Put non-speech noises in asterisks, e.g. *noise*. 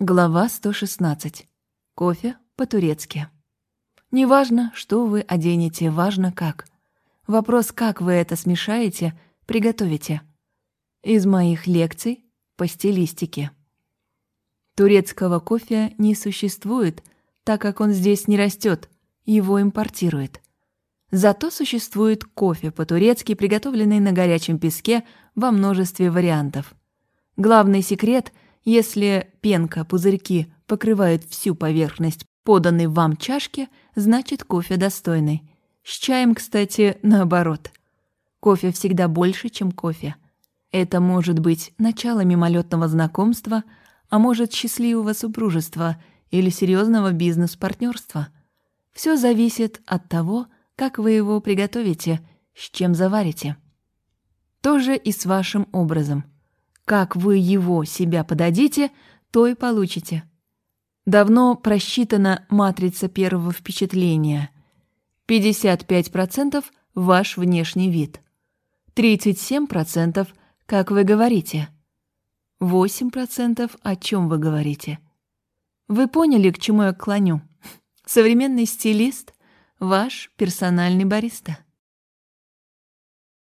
Глава 116. Кофе по-турецки. Неважно, что вы оденете, важно как. Вопрос, как вы это смешаете, приготовите. Из моих лекций по стилистике. Турецкого кофе не существует, так как он здесь не растет, его импортируют. Зато существует кофе по-турецки, приготовленный на горячем песке во множестве вариантов. Главный секрет — если пенка, пузырьки покрывают всю поверхность поданной вам чашки, значит кофе достойный. С чаем, кстати, наоборот. Кофе всегда больше, чем кофе. Это может быть начало мимолетного знакомства, а может счастливого супружества или серьезного бизнес-партнерства. Все зависит от того, как вы его приготовите, с чем заварите. То же и с вашим образом – как вы его себя подадите, то и получите. Давно просчитана матрица первого впечатления. 55% – ваш внешний вид. 37% – как вы говорите. 8% – о чем вы говорите. Вы поняли, к чему я клоню? *laughs* Современный стилист – ваш персональный бариста.